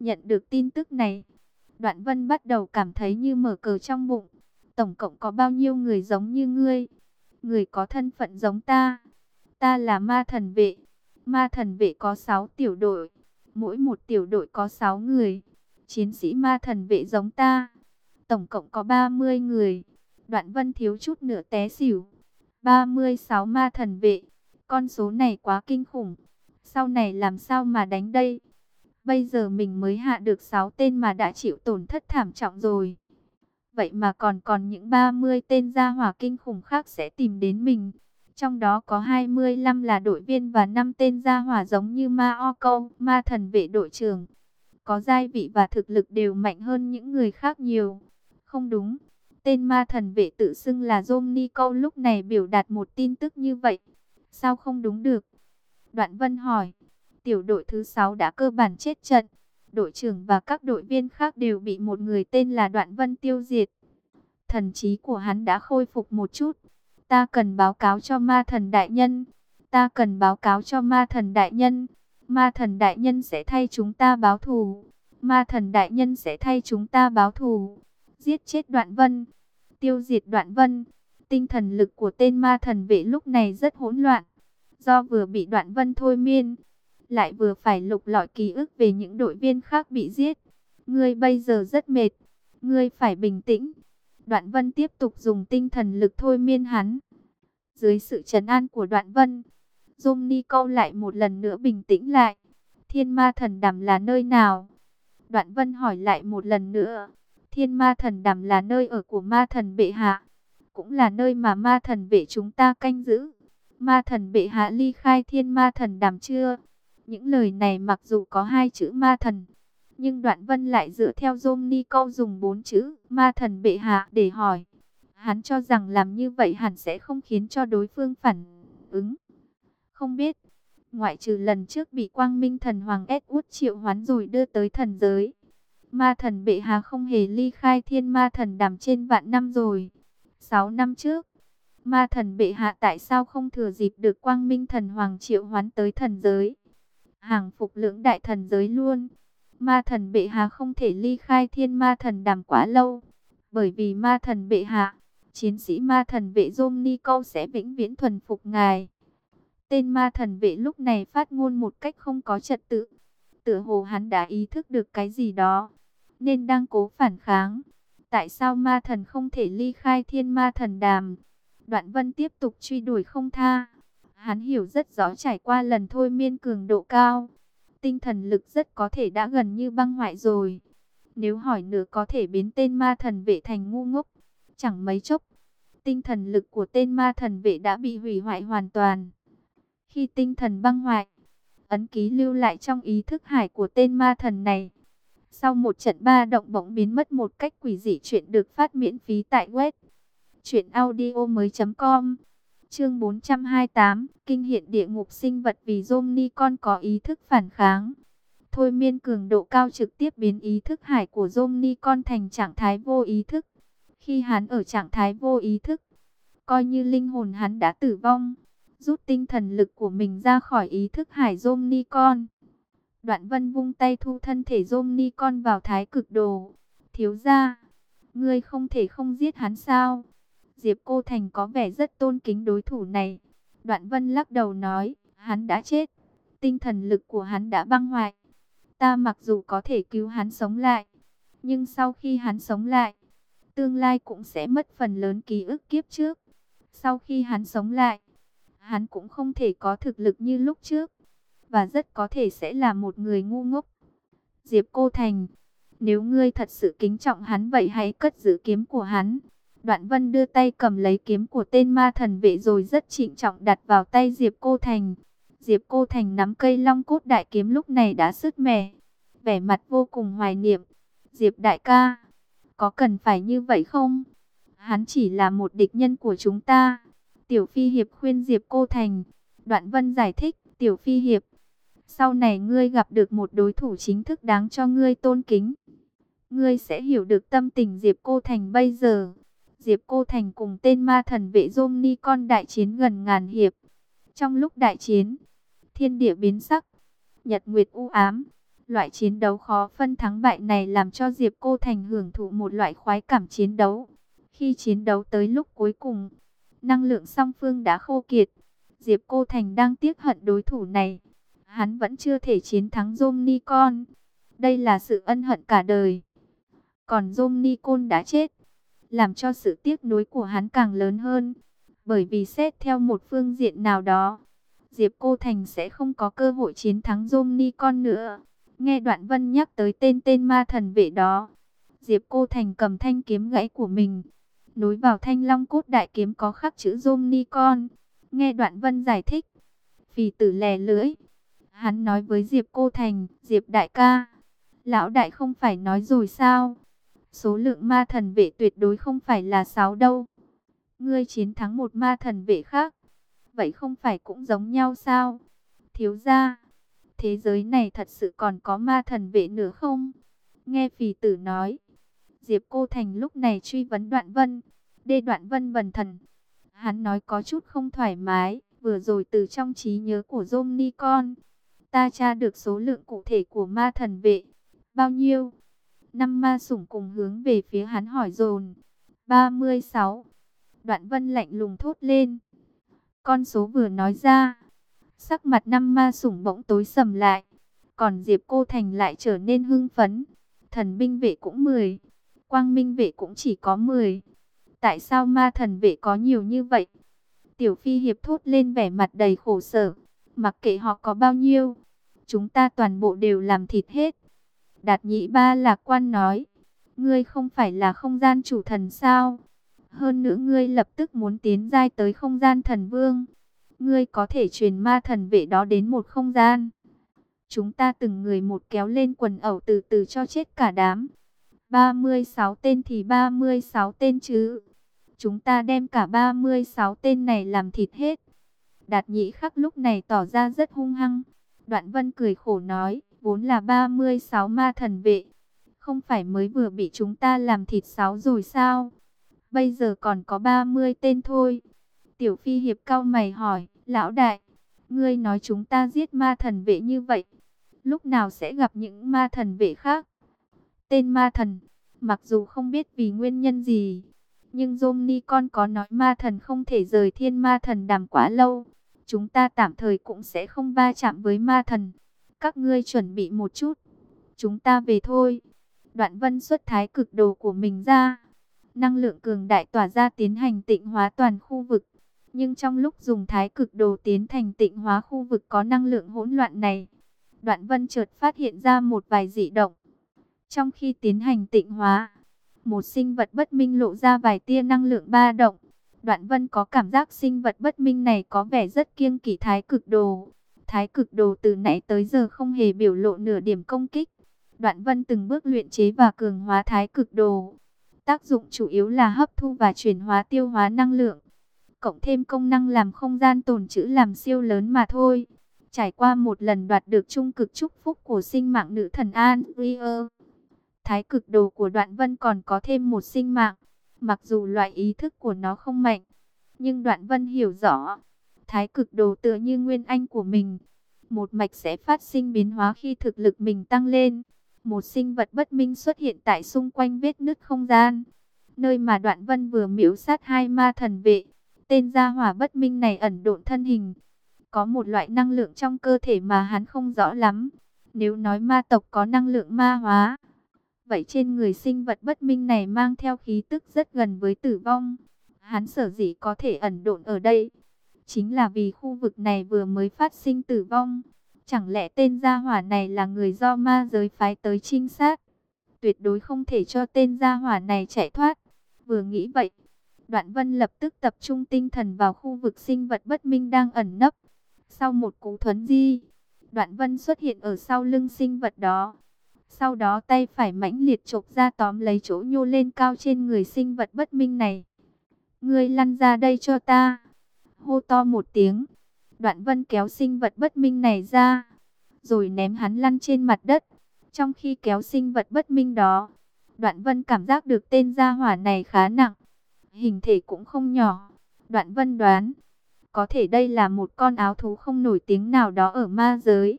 Nhận được tin tức này, Đoạn Vân bắt đầu cảm thấy như mở cờ trong bụng. Tổng cộng có bao nhiêu người giống như ngươi? Người có thân phận giống ta. Ta là ma thần vệ. Ma thần vệ có 6 tiểu đội. Mỗi một tiểu đội có 6 người. Chiến sĩ ma thần vệ giống ta. Tổng cộng có 30 người. Đoạn Vân thiếu chút nữa té xỉu. 36 ma thần vệ. Con số này quá kinh khủng. Sau này làm sao mà đánh đây? Bây giờ mình mới hạ được 6 tên mà đã chịu tổn thất thảm trọng rồi. Vậy mà còn còn những 30 tên gia hỏa kinh khủng khác sẽ tìm đến mình. Trong đó có 25 là đội viên và 5 tên gia hỏa giống như Ma O Câu, Ma Thần Vệ đội trưởng. Có giai vị và thực lực đều mạnh hơn những người khác nhiều. Không đúng, tên Ma Thần Vệ tự xưng là Zomni Câu lúc này biểu đạt một tin tức như vậy. Sao không đúng được? Đoạn Vân hỏi, tiểu đội thứ 6 đã cơ bản chết trận. Đội trưởng và các đội viên khác đều bị một người tên là Đoạn Vân tiêu diệt. Thần trí của hắn đã khôi phục một chút. Ta cần báo cáo cho ma thần đại nhân. Ta cần báo cáo cho ma thần đại nhân. Ma thần đại nhân sẽ thay chúng ta báo thù. Ma thần đại nhân sẽ thay chúng ta báo thù. Giết chết đoạn vân. Tiêu diệt đoạn vân. Tinh thần lực của tên ma thần vệ lúc này rất hỗn loạn. Do vừa bị đoạn vân thôi miên. Lại vừa phải lục lọi ký ức về những đội viên khác bị giết. Ngươi bây giờ rất mệt. Ngươi phải bình tĩnh. Đoạn Vân tiếp tục dùng tinh thần lực thôi miên hắn. Dưới sự trấn an của Đoạn Vân, Dung Ni câu lại một lần nữa bình tĩnh lại. Thiên ma thần đàm là nơi nào? Đoạn Vân hỏi lại một lần nữa. Thiên ma thần đàm là nơi ở của ma thần bệ hạ. Cũng là nơi mà ma thần vệ chúng ta canh giữ. Ma thần bệ hạ ly khai thiên ma thần đàm chưa? Những lời này mặc dù có hai chữ ma thần, nhưng Đoạn Vân lại dựa theo Ni câu dùng bốn chữ ma thần bệ hạ để hỏi. Hắn cho rằng làm như vậy hẳn sẽ không khiến cho đối phương phản ứng. Không biết, ngoại trừ lần trước bị quang minh thần hoàng ép út triệu hoán rồi đưa tới thần giới. Ma thần bệ hạ không hề ly khai thiên ma thần đàm trên vạn năm rồi. Sáu năm trước, ma thần bệ hạ tại sao không thừa dịp được quang minh thần hoàng triệu hoán tới thần giới? Hàng phục lưỡng đại thần giới luôn. Ma thần bệ hạ không thể ly khai thiên ma thần đàm quá lâu. Bởi vì ma thần bệ hạ, chiến sĩ ma thần vệ Dôm Ni Câu sẽ vĩnh viễn thuần phục ngài. Tên ma thần vệ lúc này phát ngôn một cách không có trật tự. Tựa hồ hắn đã ý thức được cái gì đó, nên đang cố phản kháng. Tại sao ma thần không thể ly khai thiên ma thần đàm? Đoạn vân tiếp tục truy đuổi không tha. Hắn hiểu rất rõ trải qua lần thôi miên cường độ cao tinh thần lực rất có thể đã gần như băng hoại rồi. Nếu hỏi nữa có thể biến tên ma thần vệ thành ngu ngốc, chẳng mấy chốc. Tinh thần lực của tên ma thần vệ đã bị hủy hoại hoàn toàn. Khi tinh thần băng hoại, ấn ký lưu lại trong ý thức hải của tên ma thần này. Sau một trận ba động bỗng biến mất một cách quỷ dị chuyện được phát miễn phí tại web. Chuyện audio mới.com Chương 428, kinh hiện địa ngục sinh vật vì Zomni con có ý thức phản kháng. Thôi miên cường độ cao trực tiếp biến ý thức hải của Zomni con thành trạng thái vô ý thức. Khi hắn ở trạng thái vô ý thức, coi như linh hồn hắn đã tử vong, rút tinh thần lực của mình ra khỏi ý thức hải Zomni con. Đoạn vân vung tay thu thân thể Zomni con vào thái cực đồ. Thiếu ra, ngươi không thể không giết hắn sao? Diệp Cô Thành có vẻ rất tôn kính đối thủ này. Đoạn Vân lắc đầu nói, hắn đã chết. Tinh thần lực của hắn đã băng hoại. Ta mặc dù có thể cứu hắn sống lại, nhưng sau khi hắn sống lại, tương lai cũng sẽ mất phần lớn ký ức kiếp trước. Sau khi hắn sống lại, hắn cũng không thể có thực lực như lúc trước, và rất có thể sẽ là một người ngu ngốc. Diệp Cô Thành, nếu ngươi thật sự kính trọng hắn vậy hãy cất giữ kiếm của hắn. Đoạn Vân đưa tay cầm lấy kiếm của tên ma thần vệ rồi rất trịnh trọng đặt vào tay Diệp Cô Thành. Diệp Cô Thành nắm cây long cốt đại kiếm lúc này đã sứt mẻ, vẻ mặt vô cùng hoài niệm. Diệp đại ca, có cần phải như vậy không? Hắn chỉ là một địch nhân của chúng ta. Tiểu Phi Hiệp khuyên Diệp Cô Thành. Đoạn Vân giải thích, Tiểu Phi Hiệp, sau này ngươi gặp được một đối thủ chính thức đáng cho ngươi tôn kính. Ngươi sẽ hiểu được tâm tình Diệp Cô Thành bây giờ. Diệp Cô Thành cùng tên ma thần vệ Dôm Ni con đại chiến gần ngàn hiệp. Trong lúc đại chiến, thiên địa biến sắc, nhật nguyệt u ám, Loại chiến đấu khó phân thắng bại này làm cho Diệp Cô Thành hưởng thụ một loại khoái cảm chiến đấu. Khi chiến đấu tới lúc cuối cùng, năng lượng song phương đã khô kiệt. Diệp Cô Thành đang tiếc hận đối thủ này. Hắn vẫn chưa thể chiến thắng Zomnicon. Đây là sự ân hận cả đời. Còn Zomnicon đã chết, làm cho sự tiếc nuối của hắn càng lớn hơn. Bởi vì xét theo một phương diện nào đó, Diệp Cô Thành sẽ không có cơ hội chiến thắng Zomnicon nữa. Nghe Đoạn Vân nhắc tới tên tên ma thần vệ đó, Diệp Cô Thành cầm thanh kiếm gãy của mình, nối vào thanh long cốt đại kiếm có khắc chữ Zomnicon. Nghe Đoạn Vân giải thích, phì tử lè lưỡi. Hắn nói với Diệp Cô Thành, Diệp đại ca, lão đại không phải nói rồi sao? Số lượng ma thần vệ tuyệt đối không phải là 6 đâu. Ngươi chiến thắng một ma thần vệ khác. Vậy không phải cũng giống nhau sao? Thiếu gia, thế giới này thật sự còn có ma thần vệ nữa không? Nghe phì tử nói. Diệp Cô Thành lúc này truy vấn Đoạn Vân. Đê Đoạn Vân bần thần. Hắn nói có chút không thoải mái. Vừa rồi từ trong trí nhớ của Zomnicon. Ta tra được số lượng cụ thể của ma thần vệ. Bao nhiêu? Năm ma sủng cùng hướng về phía hắn hỏi dồn. 36. Đoạn vân lạnh lùng thốt lên. Con số vừa nói ra. Sắc mặt năm ma sủng bỗng tối sầm lại. Còn Diệp Cô Thành lại trở nên hưng phấn. Thần binh vệ cũng 10. Quang minh vệ cũng chỉ có 10. Tại sao ma thần vệ có nhiều như vậy? Tiểu Phi Hiệp thốt lên vẻ mặt đầy khổ sở. Mặc kệ họ có bao nhiêu. Chúng ta toàn bộ đều làm thịt hết. Đạt nhị ba lạc quan nói, ngươi không phải là không gian chủ thần sao? Hơn nữa ngươi lập tức muốn tiến giai tới không gian thần vương. Ngươi có thể truyền ma thần vệ đó đến một không gian. Chúng ta từng người một kéo lên quần ẩu từ từ cho chết cả đám. 36 tên thì 36 tên chứ. Chúng ta đem cả 36 tên này làm thịt hết. Đạt Nhĩ khắc lúc này tỏ ra rất hung hăng. Đoạn vân cười khổ nói vốn là 36 ma thần vệ. Không phải mới vừa bị chúng ta làm thịt sáu rồi sao? Bây giờ còn có 30 tên thôi. Tiểu Phi Hiệp cao mày hỏi, lão đại, ngươi nói chúng ta giết ma thần vệ như vậy. Lúc nào sẽ gặp những ma thần vệ khác? Tên ma thần, mặc dù không biết vì nguyên nhân gì, nhưng Zomni con có nói ma thần không thể rời thiên ma thần đàm quá lâu. Chúng ta tạm thời cũng sẽ không va chạm với ma thần. Các ngươi chuẩn bị một chút. Chúng ta về thôi. Đoạn vân xuất thái cực đồ của mình ra. Năng lượng cường đại tỏa ra tiến hành tịnh hóa toàn khu vực. Nhưng trong lúc dùng thái cực đồ tiến thành tịnh hóa khu vực có năng lượng hỗn loạn này, Đoạn Vân chợt phát hiện ra một vài dị động. Trong khi tiến hành tịnh hóa, một sinh vật bất minh lộ ra vài tia năng lượng ba động. Đoạn Vân có cảm giác sinh vật bất minh này có vẻ rất kiêng kỵ thái cực đồ. Thái cực đồ từ nãy tới giờ không hề biểu lộ nửa điểm công kích. Đoạn vân từng bước luyện chế và cường hóa thái cực đồ. Tác dụng chủ yếu là hấp thu và chuyển hóa tiêu hóa năng lượng. Cộng thêm công năng làm không gian tồn trữ làm siêu lớn mà thôi. Trải qua một lần đoạt được trung cực chúc phúc của sinh mạng nữ thần An Rier. Thái cực đồ của đoạn vân còn có thêm một sinh mạng. Mặc dù loại ý thức của nó không mạnh. Nhưng đoạn vân hiểu rõ thái cực đồ tựa như nguyên anh của mình. Một mạch sẽ phát sinh biến hóa khi thực lực mình tăng lên. Một sinh vật bất minh xuất hiện tại xung quanh vết nứt không gian. Nơi mà đoạn vân vừa miễu sát hai ma thần vệ. Tên gia hỏa bất minh này ẩn độn thân hình. Có một loại năng lượng trong cơ thể mà hắn không rõ lắm. Nếu nói ma tộc có năng lượng ma hóa. Vậy trên người sinh vật bất minh này mang theo khí tức rất gần với tử vong. Hắn sở dĩ có thể ẩn độn ở đây Chính là vì khu vực này vừa mới phát sinh tử vong. Chẳng lẽ tên gia hỏa này là người do ma giới phái tới trinh sát? Tuyệt đối không thể cho tên gia hỏa này chạy thoát. Vừa nghĩ vậy, Đoạn Vân lập tức tập trung tinh thần vào khu vực sinh vật bất minh đang ẩn nấp. Sau một cú thuấn di, Đoạn Vân xuất hiện ở sau lưng sinh vật đó. Sau đó tay phải mãnh liệt chộp ra tóm lấy chỗ nhô lên cao trên người sinh vật bất minh này. Ngươi lăn ra đây cho ta hô to một tiếng. Đoạn vân kéo sinh vật bất minh này ra, rồi ném hắn lăn trên mặt đất. Trong khi kéo sinh vật bất minh đó, đoạn vân cảm giác được tên gia hỏa này khá nặng. Hình thể cũng không nhỏ. Đoạn vân đoán, có thể đây là một con áo thú không nổi tiếng nào đó ở ma giới.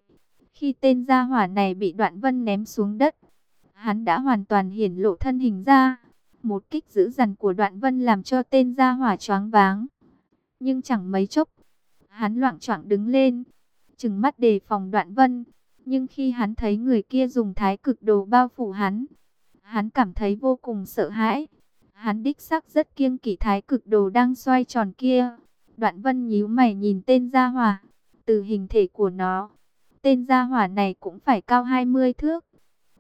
Khi tên gia hỏa này bị đoạn vân ném xuống đất, hắn đã hoàn toàn hiển lộ thân hình ra. Một kích dữ dằn của đoạn vân làm cho tên gia hỏa choáng váng. Nhưng chẳng mấy chốc, hắn loạn choạng đứng lên, trừng mắt đề phòng đoạn vân. Nhưng khi hắn thấy người kia dùng thái cực đồ bao phủ hắn, hắn cảm thấy vô cùng sợ hãi. Hắn đích xác rất kiêng kỵ thái cực đồ đang xoay tròn kia. Đoạn vân nhíu mày nhìn tên gia hỏa, từ hình thể của nó. Tên gia hỏa này cũng phải cao 20 thước,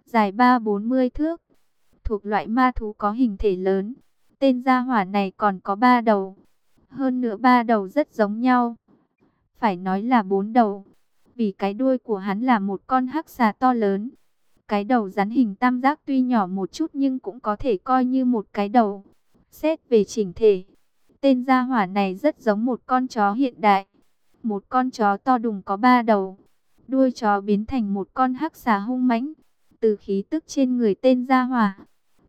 dài 3-40 thước. Thuộc loại ma thú có hình thể lớn. Tên gia hỏa này còn có ba đầu. Hơn nữa ba đầu rất giống nhau. Phải nói là bốn đầu. Vì cái đuôi của hắn là một con hắc xà to lớn. Cái đầu rắn hình tam giác tuy nhỏ một chút nhưng cũng có thể coi như một cái đầu. Xét về chỉnh thể, tên gia hỏa này rất giống một con chó hiện đại. Một con chó to đùng có ba đầu. Đuôi chó biến thành một con hắc xà hung mãnh. Từ khí tức trên người tên gia hỏa,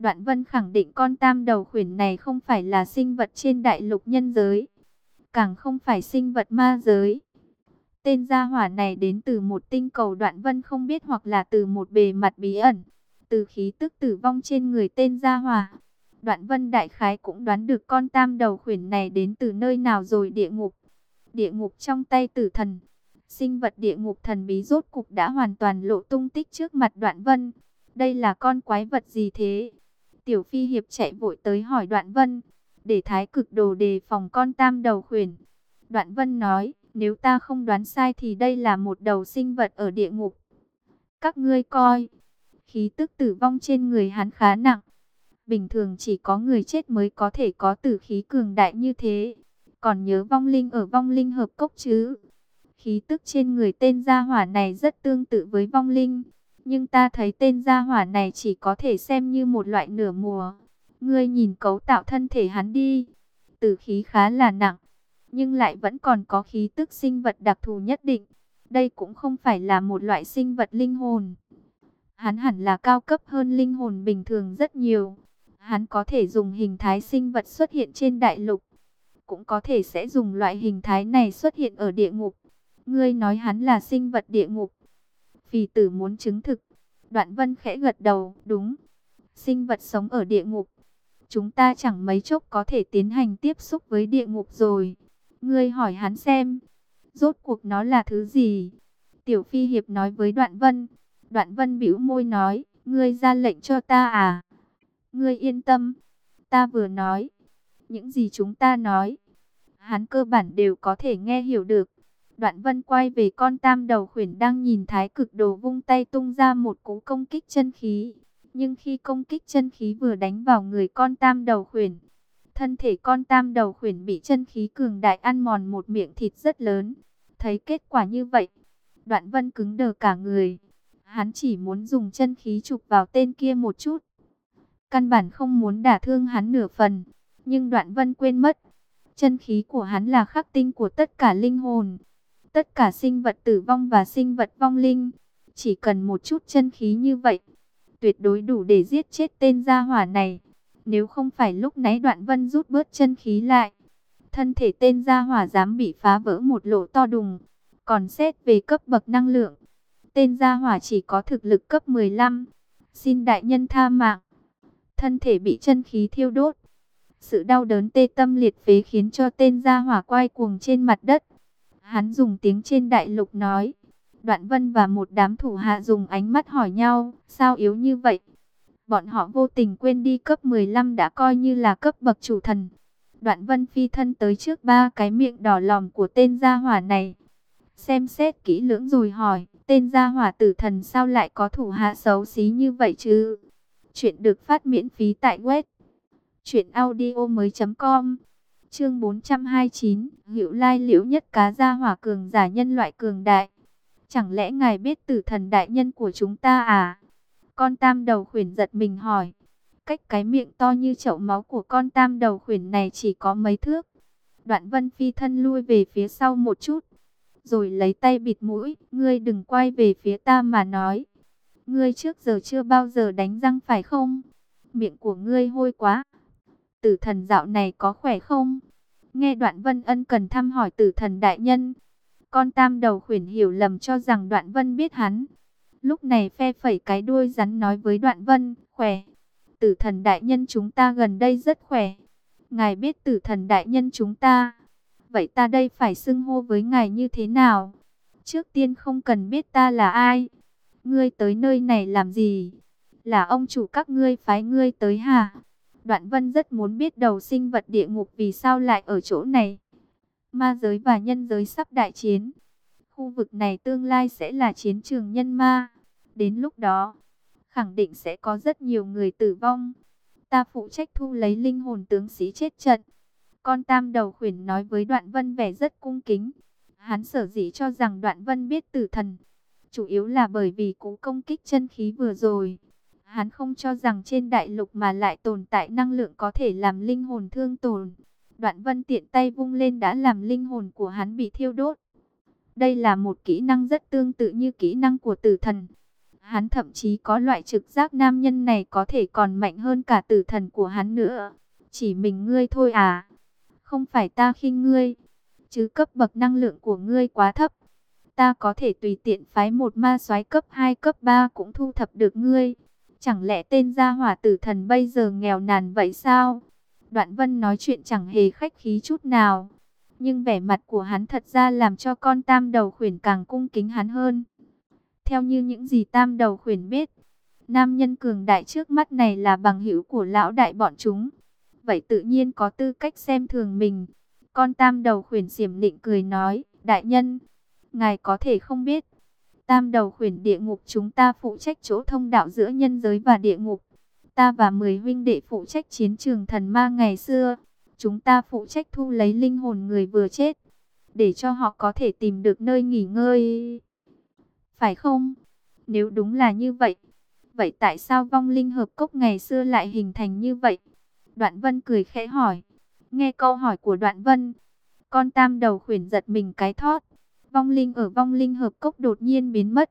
Đoạn Vân khẳng định con tam đầu khuyển này không phải là sinh vật trên đại lục nhân giới, càng không phải sinh vật ma giới. Tên gia hỏa này đến từ một tinh cầu Đoạn Vân không biết hoặc là từ một bề mặt bí ẩn, từ khí tức tử vong trên người tên gia hỏa. Đoạn Vân đại khái cũng đoán được con tam đầu khuyển này đến từ nơi nào rồi địa ngục. Địa ngục trong tay tử thần. Sinh vật địa ngục thần bí rốt cục đã hoàn toàn lộ tung tích trước mặt Đoạn Vân. Đây là con quái vật gì thế? Tiểu Phi Hiệp chạy vội tới hỏi Đoạn Vân, để thái cực đồ đề phòng con tam đầu khuyển. Đoạn Vân nói, nếu ta không đoán sai thì đây là một đầu sinh vật ở địa ngục. Các ngươi coi, khí tức tử vong trên người hắn khá nặng. Bình thường chỉ có người chết mới có thể có tử khí cường đại như thế. Còn nhớ vong linh ở vong linh hợp cốc chứ? Khí tức trên người tên gia hỏa này rất tương tự với vong linh. Nhưng ta thấy tên gia hỏa này chỉ có thể xem như một loại nửa mùa. Ngươi nhìn cấu tạo thân thể hắn đi. Tử khí khá là nặng. Nhưng lại vẫn còn có khí tức sinh vật đặc thù nhất định. Đây cũng không phải là một loại sinh vật linh hồn. Hắn hẳn là cao cấp hơn linh hồn bình thường rất nhiều. Hắn có thể dùng hình thái sinh vật xuất hiện trên đại lục. Cũng có thể sẽ dùng loại hình thái này xuất hiện ở địa ngục. Ngươi nói hắn là sinh vật địa ngục. Phì tử muốn chứng thực. Đoạn vân khẽ gật đầu, đúng. Sinh vật sống ở địa ngục. Chúng ta chẳng mấy chốc có thể tiến hành tiếp xúc với địa ngục rồi. Ngươi hỏi hắn xem. Rốt cuộc nó là thứ gì? Tiểu Phi Hiệp nói với Đoạn Vân. Đoạn Vân bĩu môi nói, ngươi ra lệnh cho ta à? Ngươi yên tâm. Ta vừa nói. Những gì chúng ta nói. Hắn cơ bản đều có thể nghe hiểu được. Đoạn vân quay về con tam đầu khuyển đang nhìn thái cực đồ vung tay tung ra một cú công kích chân khí. Nhưng khi công kích chân khí vừa đánh vào người con tam đầu khuyển, thân thể con tam đầu khuyển bị chân khí cường đại ăn mòn một miệng thịt rất lớn. Thấy kết quả như vậy, đoạn vân cứng đờ cả người. Hắn chỉ muốn dùng chân khí chụp vào tên kia một chút. Căn bản không muốn đả thương hắn nửa phần. Nhưng đoạn vân quên mất. Chân khí của hắn là khắc tinh của tất cả linh hồn tất cả sinh vật tử vong và sinh vật vong linh. Chỉ cần một chút chân khí như vậy, tuyệt đối đủ để giết chết tên gia hỏa này. Nếu không phải lúc nãy đoạn vân rút bớt chân khí lại, thân thể tên gia hỏa dám bị phá vỡ một lỗ to đùng. Còn xét về cấp bậc năng lượng, tên gia hỏa chỉ có thực lực cấp 15. Xin đại nhân tha mạng. Thân thể bị chân khí thiêu đốt. Sự đau đớn tê tâm liệt phế khiến cho tên gia hỏa quay cuồng trên mặt đất. Hắn dùng tiếng trên đại lục nói. Đoạn vân và một đám thủ hạ dùng ánh mắt hỏi nhau, sao yếu như vậy? Bọn họ vô tình quên đi cấp 15 đã coi như là cấp bậc chủ thần. Đoạn vân phi thân tới trước ba cái miệng đỏ lòm của tên gia hỏa này. Xem xét kỹ lưỡng rồi hỏi, tên gia hỏa tử thần sao lại có thủ hạ xấu xí như vậy chứ? Chuyện được phát miễn phí tại web. Chuyện audio mới.com Chương 429, Hữu Lai Liễu nhất cá gia hỏa cường giả nhân loại cường đại. Chẳng lẽ ngài biết tử thần đại nhân của chúng ta à? Con tam đầu khuyển giật mình hỏi. Cách cái miệng to như chậu máu của con tam đầu khuyển này chỉ có mấy thước. Đoạn vân phi thân lui về phía sau một chút. Rồi lấy tay bịt mũi. Ngươi đừng quay về phía ta mà nói. Ngươi trước giờ chưa bao giờ đánh răng phải không? Miệng của ngươi hôi quá tử thần dạo này có khỏe không? Nghe đoạn vân ân cần thăm hỏi tử thần đại nhân. Con tam đầu khuyển hiểu lầm cho rằng Đoạn Vân biết hắn. Lúc này phe phẩy cái đuôi rắn nói với Đoạn Vân, khỏe. Tử thần đại nhân chúng ta gần đây rất khỏe. Ngài biết tử thần đại nhân chúng ta. Vậy ta đây phải xưng hô với ngài như thế nào? Trước tiên không cần biết ta là ai. Ngươi tới nơi này làm gì? Là ông chủ các ngươi phái ngươi tới hả? Đoạn Vân rất muốn biết đầu sinh vật địa ngục vì sao lại ở chỗ này. Ma giới và nhân giới sắp đại chiến. Khu vực này tương lai sẽ là chiến trường nhân ma. Đến lúc đó, khẳng định sẽ có rất nhiều người tử vong. Ta phụ trách thu lấy linh hồn tướng sĩ chết trận. Con tam đầu khuyển nói với Đoạn Vân vẻ rất cung kính. Hắn sở dĩ cho rằng Đoạn Vân biết tử thần. Chủ yếu là bởi vì cú công kích chân khí vừa rồi. Hắn không cho rằng trên đại lục mà lại tồn tại năng lượng có thể làm linh hồn thương tổn. Đoạn vân tiện tay vung lên đã làm linh hồn của hắn bị thiêu đốt. Đây là một kỹ năng rất tương tự như kỹ năng của tử thần. Hắn thậm chí có loại trực giác nam nhân này có thể còn mạnh hơn cả tử thần của hắn nữa. Chỉ mình ngươi thôi à? Không phải ta khinh ngươi, chứ cấp bậc năng lượng của ngươi quá thấp. Ta có thể tùy tiện phái một ma soái cấp 2 cấp 3 cũng thu thập được ngươi. Chẳng lẽ tên gia hỏa tử thần bây giờ nghèo nàn vậy sao? Đoạn vân nói chuyện chẳng hề khách khí chút nào. Nhưng vẻ mặt của hắn thật ra làm cho con tam đầu khuyển càng cung kính hắn hơn. Theo như những gì tam đầu khuyển biết, nam nhân cường đại trước mắt này là bằng hữu của lão đại bọn chúng. Vậy tự nhiên có tư cách xem thường mình. Con tam đầu khuyển xiểm định cười nói, đại nhân, ngài có thể không biết. Tam đầu khuyển địa ngục chúng ta phụ trách chỗ thông đạo giữa nhân giới và địa ngục. Ta và 10 huynh đệ phụ trách chiến trường thần ma ngày xưa. Chúng ta phụ trách thu lấy linh hồn người vừa chết. Để cho họ có thể tìm được nơi nghỉ ngơi. Phải không? Nếu đúng là như vậy. Vậy tại sao vong linh hợp cốc ngày xưa lại hình thành như vậy? Đoạn vân cười khẽ hỏi. Nghe câu hỏi của đoạn vân. Con tam đầu khuyển giật mình cái thót. Vong linh ở vong linh hợp cốc đột nhiên biến mất.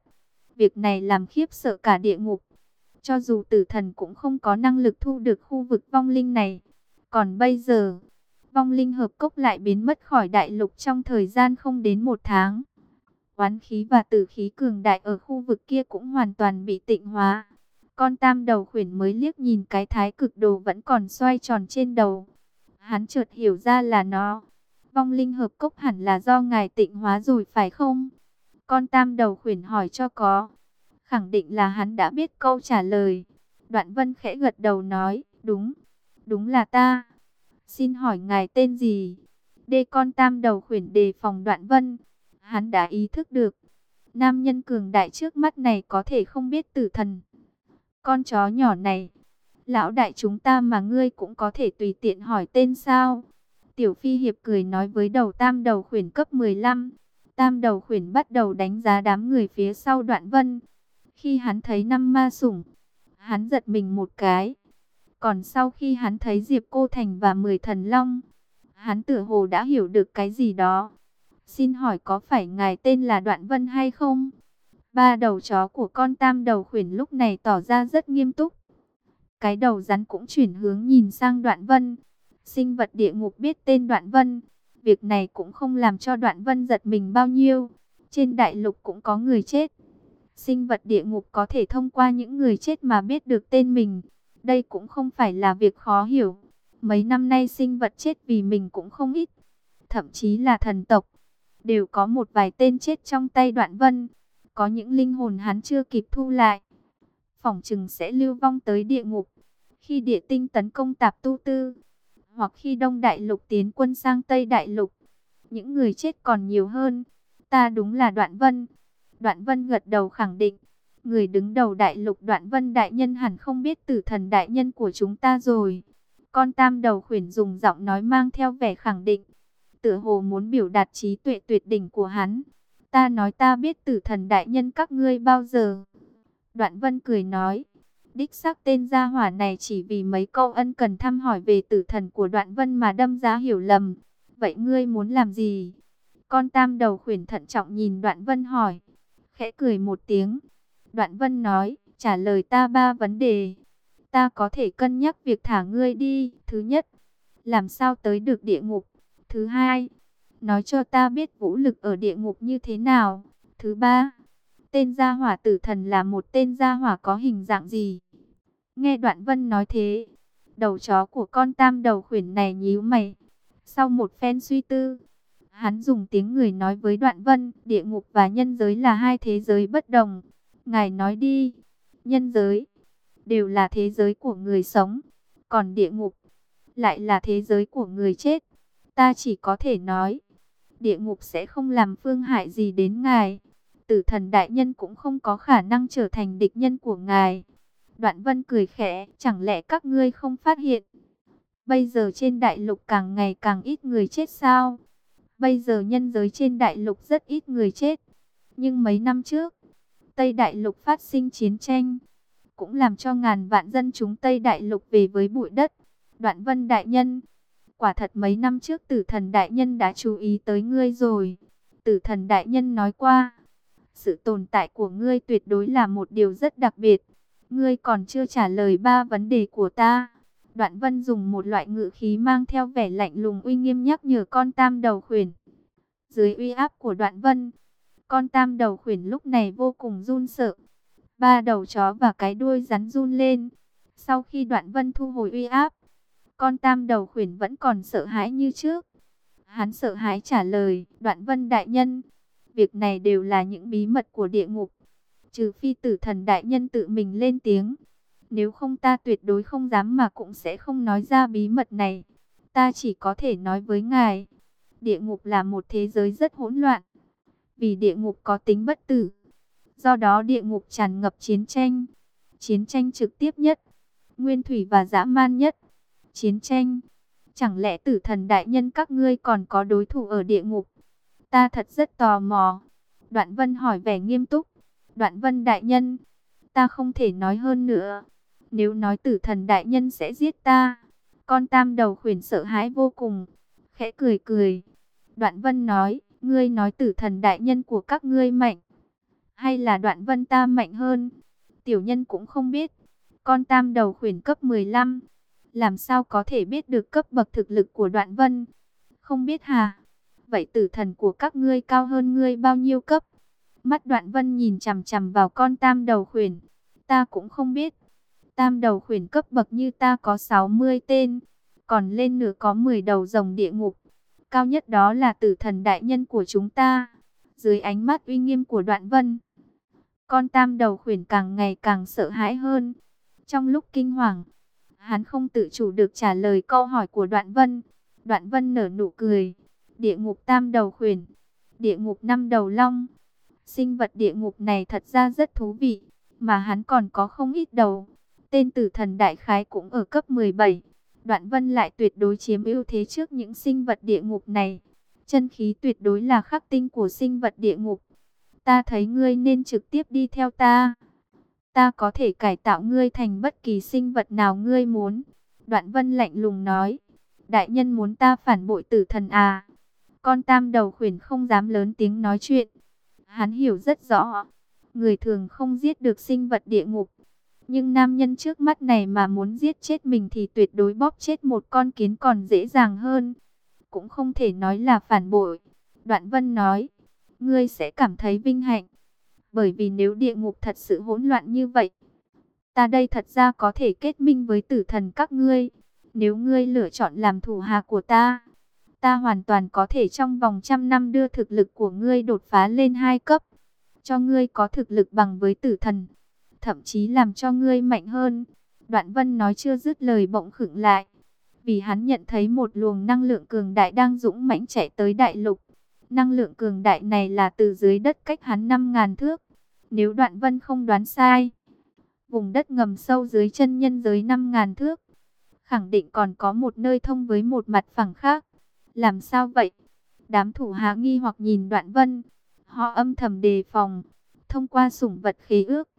Việc này làm khiếp sợ cả địa ngục. Cho dù tử thần cũng không có năng lực thu được khu vực vong linh này. Còn bây giờ, vong linh hợp cốc lại biến mất khỏi đại lục trong thời gian không đến một tháng. Oán khí và tử khí cường đại ở khu vực kia cũng hoàn toàn bị tịnh hóa. Con tam đầu khuyển mới liếc nhìn cái thái cực đồ vẫn còn xoay tròn trên đầu. Hắn chợt hiểu ra là nó. Vong linh hợp cốc hẳn là do ngài tịnh hóa rồi phải không? Con tam đầu khuyển hỏi cho có. Khẳng định là hắn đã biết câu trả lời. Đoạn vân khẽ gật đầu nói, đúng, đúng là ta. Xin hỏi ngài tên gì? Đê con tam đầu khuyển đề phòng đoạn vân. Hắn đã ý thức được. Nam nhân cường đại trước mắt này có thể không biết tử thần. Con chó nhỏ này. Lão đại chúng ta mà ngươi cũng có thể tùy tiện hỏi tên sao? Tiểu Phi Hiệp cười nói với đầu tam đầu khuyển cấp 15. Tam đầu khuyển bắt đầu đánh giá đám người phía sau đoạn vân. Khi hắn thấy năm ma sủng, hắn giật mình một cái. Còn sau khi hắn thấy Diệp Cô Thành và mười thần long, hắn tựa hồ đã hiểu được cái gì đó. Xin hỏi có phải ngài tên là Đoạn Vân hay không? Ba đầu chó của con tam đầu khuyển lúc này tỏ ra rất nghiêm túc. Cái đầu rắn cũng chuyển hướng nhìn sang Đoạn Vân. Sinh vật địa ngục biết tên Đoạn Vân. Việc này cũng không làm cho Đoạn Vân giật mình bao nhiêu. Trên đại lục cũng có người chết. Sinh vật địa ngục có thể thông qua những người chết mà biết được tên mình. Đây cũng không phải là việc khó hiểu. Mấy năm nay sinh vật chết vì mình cũng không ít. Thậm chí là thần tộc. Đều có một vài tên chết trong tay đoạn vân. Có những linh hồn hắn chưa kịp thu lại. Phỏng chừng sẽ lưu vong tới địa ngục. Khi địa tinh tấn công tạp tu tư. Hoặc khi đông đại lục tiến quân sang tây đại lục. Những người chết còn nhiều hơn. Ta đúng là đoạn vân. Đoạn vân gật đầu khẳng định. Người đứng đầu đại lục đoạn vân đại nhân hẳn không biết tử thần đại nhân của chúng ta rồi. Con tam đầu khuyển dùng giọng nói mang theo vẻ khẳng định. Tựa hồ muốn biểu đạt trí tuệ tuyệt đỉnh của hắn. Ta nói ta biết tử thần đại nhân các ngươi bao giờ. Đoạn vân cười nói. Đích xác tên gia hỏa này chỉ vì mấy câu ân cần thăm hỏi về tử thần của đoạn vân mà đâm ra hiểu lầm. Vậy ngươi muốn làm gì? Con tam đầu khuyển thận trọng nhìn đoạn vân hỏi khẽ cười một tiếng. Đoạn vân nói, trả lời ta ba vấn đề. Ta có thể cân nhắc việc thả ngươi đi. Thứ nhất, làm sao tới được địa ngục. Thứ hai, nói cho ta biết vũ lực ở địa ngục như thế nào. Thứ ba, tên gia hỏa tử thần là một tên gia hỏa có hình dạng gì? Nghe Đoạn Vân nói thế, đầu chó của con tam đầu khuyển này nhíu mày. Sau một phen suy tư, hắn dùng tiếng người nói với Đoạn Vân, địa ngục và nhân giới là hai thế giới bất đồng. Ngài nói đi, nhân giới đều là thế giới của người sống, còn địa ngục lại là thế giới của người chết. Ta chỉ có thể nói, địa ngục sẽ không làm phương hại gì đến ngài. Tử thần đại nhân cũng không có khả năng trở thành địch nhân của ngài. Đoạn vân cười khẽ, chẳng lẽ các ngươi không phát hiện? Bây giờ trên đại lục càng ngày càng ít người chết sao? Bây giờ nhân giới trên đại lục rất ít người chết. Nhưng mấy năm trước, Tây đại lục phát sinh chiến tranh, cũng làm cho ngàn vạn dân chúng Tây đại lục về với bụi đất. Đoạn vân đại nhân, quả thật mấy năm trước tử thần đại nhân đã chú ý tới ngươi rồi. Tử thần đại nhân nói qua, sự tồn tại của ngươi tuyệt đối là một điều rất đặc biệt. Ngươi còn chưa trả lời ba vấn đề của ta. Đoạn vân dùng một loại ngữ khí mang theo vẻ lạnh lùng uy nghiêm nhắc nhở con tam đầu khuyển. Dưới uy áp của đoạn vân, con tam đầu khuyển lúc này vô cùng run sợ. Ba đầu chó và cái đuôi rắn run lên. Sau khi đoạn vân thu hồi uy áp, con tam đầu khuyển vẫn còn sợ hãi như trước. Hắn sợ hãi trả lời, đoạn vân đại nhân, việc này đều là những bí mật của địa ngục. Trừ phi tử thần đại nhân tự mình lên tiếng. Nếu không ta tuyệt đối không dám mà cũng sẽ không nói ra bí mật này. Ta chỉ có thể nói với ngài. Địa ngục là một thế giới rất hỗn loạn. Vì địa ngục có tính bất tử. Do đó địa ngục tràn ngập chiến tranh. Chiến tranh trực tiếp nhất. Nguyên thủy và dã man nhất. Chiến tranh. Chẳng lẽ tử thần đại nhân các ngươi còn có đối thủ ở địa ngục? Ta thật rất tò mò. Đoạn vân hỏi vẻ nghiêm túc. Đoạn vân đại nhân. Ta không thể nói hơn nữa. Nếu nói tử thần đại nhân sẽ giết ta. Con tam đầu khuyển sợ hãi vô cùng. Khẽ cười cười. Đoạn vân nói. Ngươi nói tử thần đại nhân của các ngươi mạnh. Hay là đoạn vân ta mạnh hơn. Tiểu nhân cũng không biết. Con tam đầu khuyển cấp 15. Làm sao có thể biết được cấp bậc thực lực của đoạn vân? Không biết hà? Vậy tử thần của các ngươi cao hơn ngươi bao nhiêu cấp? Mắt đoạn vân nhìn chằm chằm vào con tam đầu khuyển. Ta cũng không biết. Tam đầu khuyển cấp bậc như ta có 60 tên. Còn lên nửa có 10 đầu rồng địa ngục. Cao nhất đó là tử thần đại nhân của chúng ta. Dưới ánh mắt uy nghiêm của đoạn vân. Con tam đầu khuyển càng ngày càng sợ hãi hơn. Trong lúc kinh hoàng, hắn không tự chủ được trả lời câu hỏi của đoạn vân. Đoạn vân nở nụ cười. Địa ngục tam đầu khuyển. Địa ngục năm đầu long. Sinh vật địa ngục này thật ra rất thú vị. Mà hắn còn có không ít đầu. Tên tử thần đại khái cũng ở cấp 17. Đoạn vân lại tuyệt đối chiếm ưu thế trước những sinh vật địa ngục này. Chân khí tuyệt đối là khắc tinh của sinh vật địa ngục. Ta thấy ngươi nên trực tiếp đi theo ta. Ta có thể cải tạo ngươi thành bất kỳ sinh vật nào ngươi muốn. Đoạn vân lạnh lùng nói. Đại nhân muốn ta phản bội tử thần à. Con tam đầu khuyển không dám lớn tiếng nói chuyện. Hắn hiểu rất rõ. Người thường không giết được sinh vật địa ngục. Nhưng nam nhân trước mắt này mà muốn giết chết mình thì tuyệt đối bóp chết một con kiến còn dễ dàng hơn. Cũng không thể nói là phản bội. Đoạn vân nói, ngươi sẽ cảm thấy vinh hạnh. Bởi vì nếu địa ngục thật sự hỗn loạn như vậy, ta đây thật ra có thể kết minh với tử thần các ngươi. Nếu ngươi lựa chọn làm thủ hạ của ta, ta hoàn toàn có thể trong vòng trăm năm đưa thực lực của ngươi đột phá lên hai cấp. Cho ngươi có thực lực bằng với tử thần thậm chí làm cho ngươi mạnh hơn. Đoạn vân nói chưa dứt lời bỗng khựng lại, vì hắn nhận thấy một luồng năng lượng cường đại đang dũng mãnh chạy tới đại lục. Năng lượng cường đại này là từ dưới đất cách hắn 5.000 thước. Nếu đoạn vân không đoán sai, vùng đất ngầm sâu dưới chân nhân giới 5.000 thước, khẳng định còn có một nơi thông với một mặt phẳng khác. Làm sao vậy? Đám thủ hạ nghi hoặc nhìn đoạn vân, họ âm thầm đề phòng, thông qua sủng vật khí ước,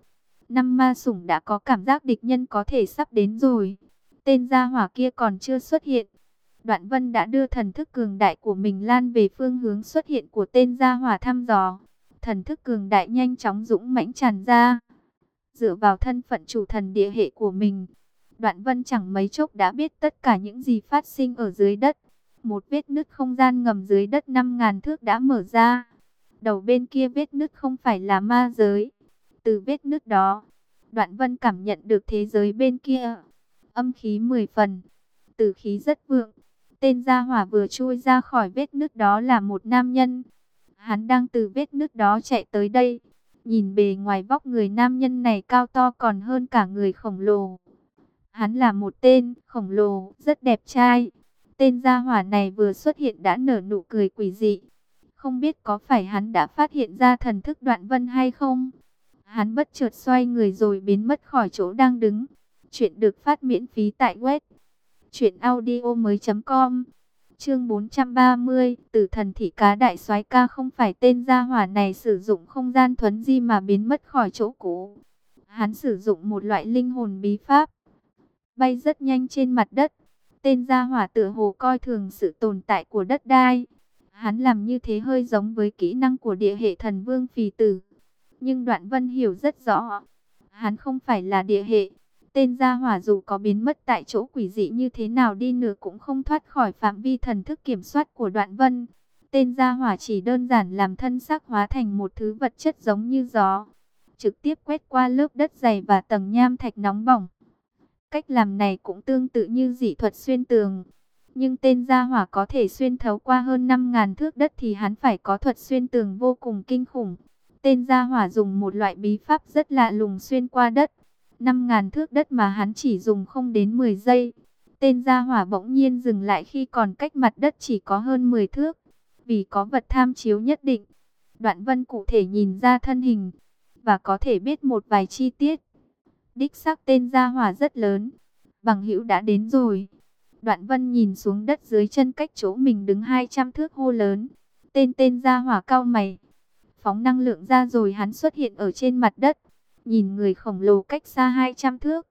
năm ma sủng đã có cảm giác địch nhân có thể sắp đến rồi. Tên gia hỏa kia còn chưa xuất hiện. Đoạn vân đã đưa thần thức cường đại của mình lan về phương hướng xuất hiện của tên gia hỏa thăm dò. Thần thức cường đại nhanh chóng dũng mãnh tràn ra. Dựa vào thân phận chủ thần địa hệ của mình. Đoạn vân chẳng mấy chốc đã biết tất cả những gì phát sinh ở dưới đất. Một vết nứt không gian ngầm dưới đất 5.000 thước đã mở ra. Đầu bên kia vết nứt không phải là ma giới. Từ vết nứt đó, Đoạn Vân cảm nhận được thế giới bên kia. Âm khí 10 phần, tử khí rất vượng. Tên gia hỏa vừa chui ra khỏi vết nứt đó là một nam nhân. Hắn đang từ vết nứt đó chạy tới đây. Nhìn bề ngoài vóc người nam nhân này cao to còn hơn cả người khổng lồ. Hắn là một tên khổng lồ, rất đẹp trai. Tên gia hỏa này vừa xuất hiện đã nở nụ cười quỷ dị. Không biết có phải hắn đã phát hiện ra thần thức đoạn vân hay không? Hắn bất chợt xoay người rồi biến mất khỏi chỗ đang đứng. Chuyện được phát miễn phí tại web. Chuyện audio mới.com Chương 430, Tử thần thị cá đại soái ca không phải tên gia hỏa này sử dụng không gian thuấn di mà biến mất khỏi chỗ cũ. Hắn sử dụng một loại linh hồn bí pháp, bay rất nhanh trên mặt đất. Tên gia hỏa tựa hồ coi thường sự tồn tại của đất đai. Hắn làm như thế hơi giống với kỹ năng của địa hệ thần vương phì tử. Nhưng Đoạn Vân hiểu rất rõ, hắn không phải là địa hệ. Tên gia hỏa dù có biến mất tại chỗ quỷ dị như thế nào đi nữa cũng không thoát khỏi phạm vi thần thức kiểm soát của Đoạn Vân. Tên gia hỏa chỉ đơn giản làm thân xác hóa thành một thứ vật chất giống như gió, trực tiếp quét qua lớp đất dày và tầng nham thạch nóng bỏng. Cách làm này cũng tương tự như dị thuật xuyên tường. Nhưng tên gia hỏa có thể xuyên thấu qua hơn 5.000 thước đất thì hắn phải có thuật xuyên tường vô cùng kinh khủng. Tên gia hỏa dùng một loại bí pháp rất lạ lùng xuyên qua đất. 5.000 thước đất mà hắn chỉ dùng không đến 10 giây. Tên gia hỏa bỗng nhiên dừng lại khi còn cách mặt đất chỉ có hơn 10 thước. Vì có vật tham chiếu nhất định. Đoạn vân cụ thể nhìn ra thân hình. Và có thể biết một vài chi tiết. Đích xác tên gia hỏa rất lớn. Bằng hữu đã đến rồi. Đoạn vân nhìn xuống đất dưới chân cách chỗ mình đứng 200 thước hô lớn. Tên tên gia hỏa cao mày. Phóng năng lượng ra rồi hắn xuất hiện ở trên mặt đất. Nhìn người khổng lồ cách xa 200 thước.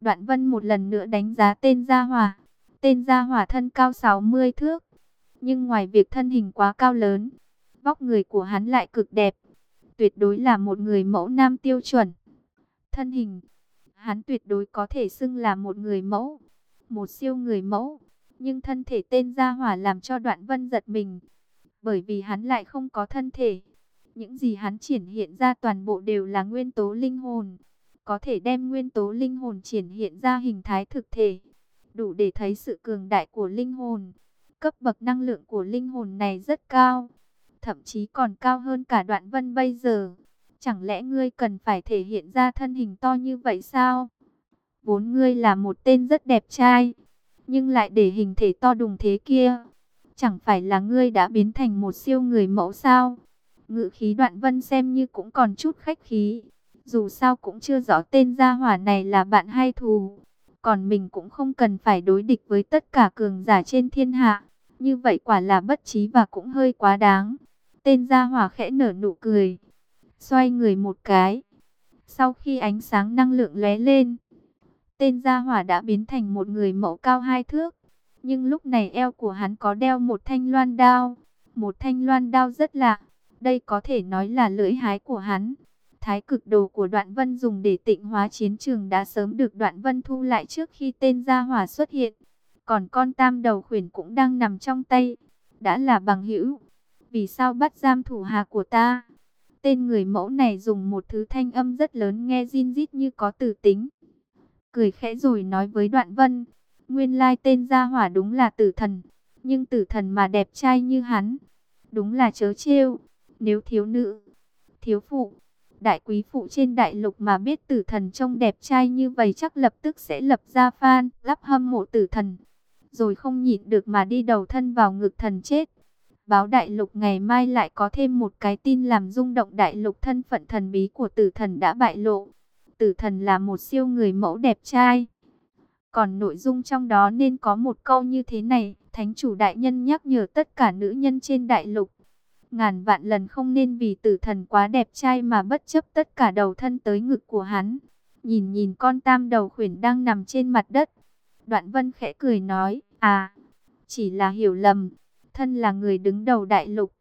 Đoạn vân một lần nữa đánh giá tên gia hỏa. Tên gia hỏa thân cao 60 thước. Nhưng ngoài việc thân hình quá cao lớn, vóc người của hắn lại cực đẹp. Tuyệt đối là một người mẫu nam tiêu chuẩn. Thân hình, hắn tuyệt đối có thể xưng là một người mẫu. Một siêu người mẫu. Nhưng thân thể tên gia hỏa làm cho đoạn vân giật mình. Bởi vì hắn lại không có thân thể. Những gì hắn triển hiện ra toàn bộ đều là nguyên tố linh hồn. Có thể đem nguyên tố linh hồn triển hiện ra hình thái thực thể. Đủ để thấy sự cường đại của linh hồn. Cấp bậc năng lượng của linh hồn này rất cao. Thậm chí còn cao hơn cả đoạn vân bây giờ. Chẳng lẽ ngươi cần phải thể hiện ra thân hình to như vậy sao? Vốn ngươi là một tên rất đẹp trai. Nhưng lại để hình thể to đùng thế kia. Chẳng phải là ngươi đã biến thành một siêu người mẫu sao? Ngự khí đoạn vân xem như cũng còn chút khách khí. Dù sao cũng chưa rõ tên gia hỏa này là bạn hay thù. Còn mình cũng không cần phải đối địch với tất cả cường giả trên thiên hạ. Như vậy quả là bất trí và cũng hơi quá đáng. Tên gia hỏa khẽ nở nụ cười. Xoay người một cái. Sau khi ánh sáng năng lượng lóe lên. Tên gia hỏa đã biến thành một người mẫu cao hai thước. Nhưng lúc này eo của hắn có đeo một thanh loan đao. Một thanh loan đao rất lạ. Đây có thể nói là lưỡi hái của hắn. Thái cực đồ của đoạn vân dùng để tịnh hóa chiến trường đã sớm được đoạn vân thu lại trước khi tên gia hỏa xuất hiện. Còn con tam đầu khuyển cũng đang nằm trong tay. Đã là bằng hữu. Vì sao bắt giam thủ hạ của ta? Tên người mẫu này dùng một thứ thanh âm rất lớn nghe zin rít như có tử tính. Cười khẽ rồi nói với đoạn vân. Nguyên lai tên gia hỏa đúng là tử thần. Nhưng tử thần mà đẹp trai như hắn. Đúng là chớ trêu. Nếu thiếu nữ, thiếu phụ, đại quý phụ trên đại lục mà biết tử thần trông đẹp trai như vậy chắc lập tức sẽ lập ra fan, lắp hâm mộ tử thần. Rồi không nhịn được mà đi đầu thân vào ngực thần chết. Báo đại lục ngày mai lại có thêm một cái tin làm rung động đại lục thân phận thần bí của tử thần đã bại lộ. Tử thần là một siêu người mẫu đẹp trai. Còn nội dung trong đó nên có một câu như thế này, Thánh chủ đại nhân nhắc nhở tất cả nữ nhân trên đại lục ngàn vạn lần không nên vì tử thần quá đẹp trai mà bất chấp tất cả đầu thân tới ngực của hắn. Nhìn nhìn con tam đầu khuyển đang nằm trên mặt đất. Đoạn vân khẽ cười nói, à, chỉ là hiểu lầm, thân là người đứng đầu đại lục.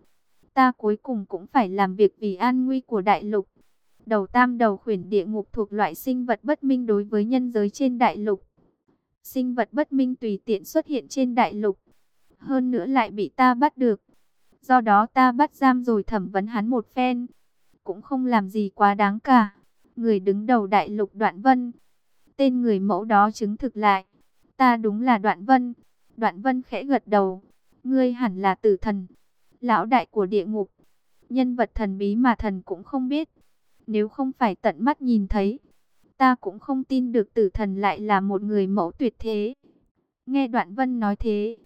Ta cuối cùng cũng phải làm việc vì an nguy của đại lục. Đầu tam đầu khuyển địa ngục thuộc loại sinh vật bất minh đối với nhân giới trên đại lục. Sinh vật bất minh tùy tiện xuất hiện trên đại lục Hơn nữa lại bị ta bắt được. Do đó ta bắt giam rồi thẩm vấn hắn một phen. Cũng không làm gì quá đáng cả. Người đứng đầu đại lục Đoạn Vân. Tên người mẫu đó chứng thực lại. Ta đúng là Đoạn Vân. Đoạn Vân khẽ gật đầu. Ngươi hẳn là tử thần. Lão đại của địa ngục. Nhân vật thần bí mà thần cũng không biết. Nếu không phải tận mắt nhìn thấy. Ta cũng không tin được tử thần lại là một người mẫu tuyệt thế. Nghe Đoạn Vân nói thế.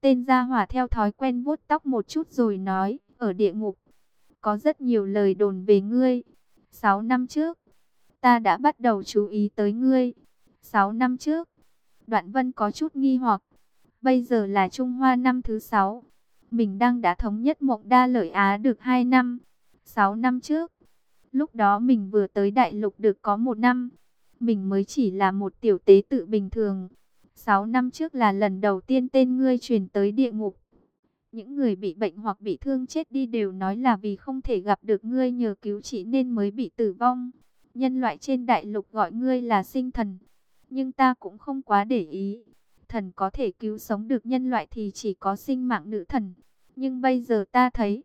Tên gia hỏa theo thói quen vuốt tóc một chút rồi nói. Ở địa ngục. Có rất nhiều lời đồn về ngươi. Sáu năm trước. Ta đã bắt đầu chú ý tới ngươi. Sáu năm trước. Đoạn Vân có chút nghi hoặc. Bây giờ là Trung Hoa năm thứ sáu. Mình đang đã thống nhất mộng đa lợi Á được 2 năm. 6 năm trước. Lúc đó mình vừa tới đại lục được có một năm. Mình mới chỉ là một tiểu tế tự bình thường. 6 năm trước là lần đầu tiên tên ngươi truyền tới địa ngục. Những người bị bệnh hoặc bị thương chết đi đều nói là vì không thể gặp được ngươi nhờ cứu trị nên mới bị tử vong. Nhân loại trên đại lục gọi ngươi là sinh thần. Nhưng ta cũng không quá để ý thần có thể cứu sống được nhân loại thì chỉ có sinh mạng nữ thần. Nhưng bây giờ ta thấy,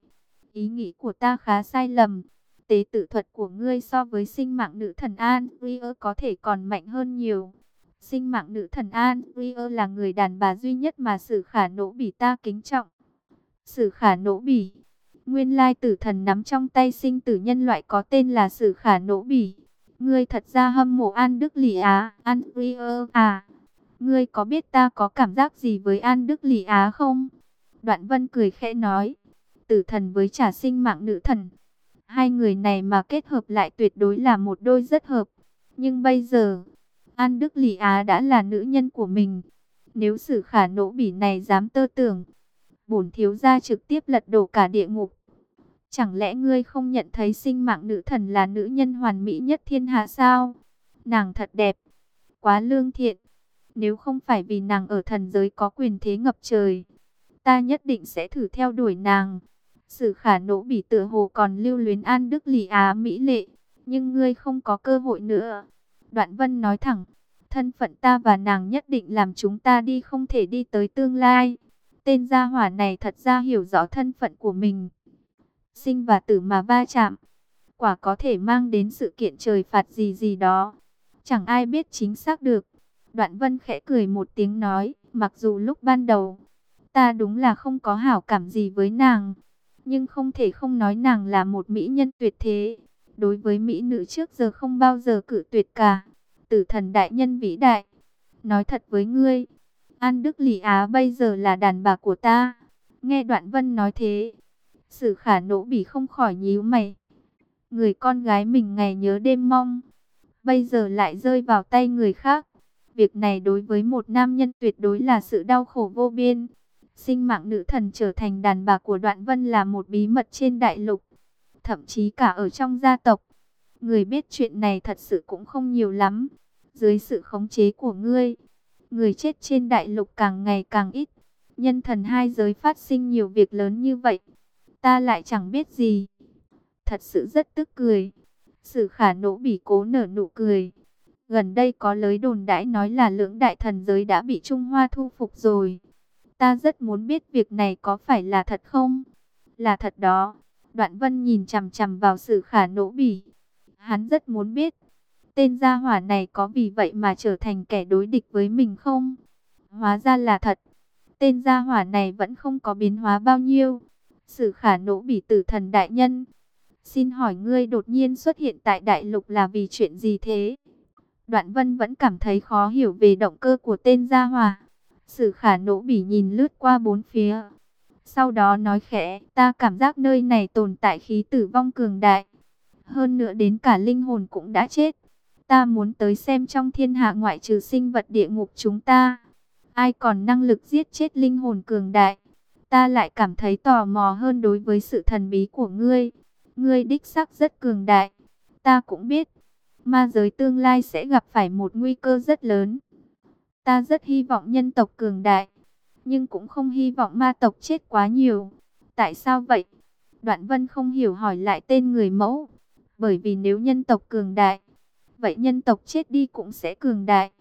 ý nghĩ của ta khá sai lầm. Tế tự thuật của ngươi so với sinh mạng nữ thần An Ria có thể còn mạnh hơn nhiều. Sinh mạng nữ thần An Ria là người đàn bà duy nhất mà sử khả nỗ bỉ ta kính trọng. Sử khả nỗ bỉ, nguyên lai tử thần nắm trong tay sinh tử nhân loại có tên là sử khả nỗ bỉ. Ngươi thật ra hâm mộ An Đức Lì Á, An Ria à. Ngươi có biết ta có cảm giác gì với An Đức Lì Á không? Đoạn vân cười khẽ nói. Tử thần với trả sinh mạng nữ thần. Hai người này mà kết hợp lại tuyệt đối là một đôi rất hợp. Nhưng bây giờ, An Đức Lì Á đã là nữ nhân của mình. Nếu sự khả nỗ bỉ này dám tơ tưởng, bổn thiếu gia trực tiếp lật đổ cả địa ngục. Chẳng lẽ ngươi không nhận thấy sinh mạng nữ thần là nữ nhân hoàn mỹ nhất thiên hạ sao? Nàng thật đẹp, quá lương thiện, nếu không phải vì nàng ở thần giới có quyền thế ngập trời, ta nhất định sẽ thử theo đuổi nàng. Sử khả nỗ bỉ tựa hồ còn lưu luyến an đức lì á mỹ lệ, nhưng ngươi không có cơ hội nữa. Đoạn vân nói thẳng, thân phận ta và nàng nhất định làm chúng ta đi không thể đi tới tương lai. Tên gia hỏa này thật ra hiểu rõ thân phận của mình. Sinh và tử mà va chạm, quả có thể mang đến sự kiện trời phạt gì gì đó. Chẳng ai biết chính xác được. Đoạn vân khẽ cười một tiếng nói, mặc dù lúc ban đầu, ta đúng là không có hảo cảm gì với nàng, nhưng không thể không nói nàng là một mỹ nhân tuyệt thế. Đối với mỹ nữ trước giờ không bao giờ cử tuyệt cả, tử thần đại nhân vĩ đại. Nói thật với ngươi, An Đức Lỷ Á bây giờ là đàn bà của ta. Nghe đoạn vân nói thế, sử khả nỗ bỉ không khỏi nhíu mày. Người con gái mình ngày nhớ đêm mong, bây giờ lại rơi vào tay người khác. Việc này đối với một nam nhân tuyệt đối là sự đau khổ vô biên. Sinh mạng nữ thần trở thành đàn bà của Đoạn Vân là một bí mật trên đại lục. Thậm chí cả ở trong gia tộc. Người biết chuyện này thật sự cũng không nhiều lắm. Dưới sự khống chế của ngươi, người chết trên đại lục càng ngày càng ít. Nhân thần hai giới phát sinh nhiều việc lớn như vậy. Ta lại chẳng biết gì. Thật sự rất tức cười. Sử khả nỗ bỉ cố nở nụ cười. Gần đây có lời đồn đãi nói là lưỡng đại thần giới đã bị Trung Hoa thu phục rồi. Ta rất muốn biết việc này có phải là thật không? Là thật đó. Đoạn vân nhìn chằm chằm vào sự khả nỗ bỉ. Hắn rất muốn biết. Tên gia hỏa này có vì vậy mà trở thành kẻ đối địch với mình không? Hóa ra là thật. Tên gia hỏa này vẫn không có biến hóa bao nhiêu. Sự khả nỗ bỉ tử thần đại nhân. Xin hỏi ngươi đột nhiên xuất hiện tại đại lục là vì chuyện gì thế? Đoạn vân vẫn cảm thấy khó hiểu về động cơ của tên gia hòa. Sử khả nỗ bỉ nhìn lướt qua bốn phía. Sau đó nói khẽ, ta cảm giác nơi này tồn tại khí tử vong cường đại. Hơn nữa đến cả linh hồn cũng đã chết. Ta muốn tới xem trong thiên hạ ngoại trừ sinh vật địa ngục chúng ta. Ai còn năng lực giết chết linh hồn cường đại. Ta lại cảm thấy tò mò hơn đối với sự thần bí của ngươi. Ngươi đích sắc rất cường đại. Ta cũng biết ma giới tương lai sẽ gặp phải một nguy cơ rất lớn. Ta rất hy vọng nhân tộc cường đại, nhưng cũng không hy vọng ma tộc chết quá nhiều. Tại sao vậy? Đoạn vân không hiểu hỏi lại tên người mẫu. Bởi vì nếu nhân tộc cường đại, vậy nhân tộc chết đi cũng sẽ cường đại.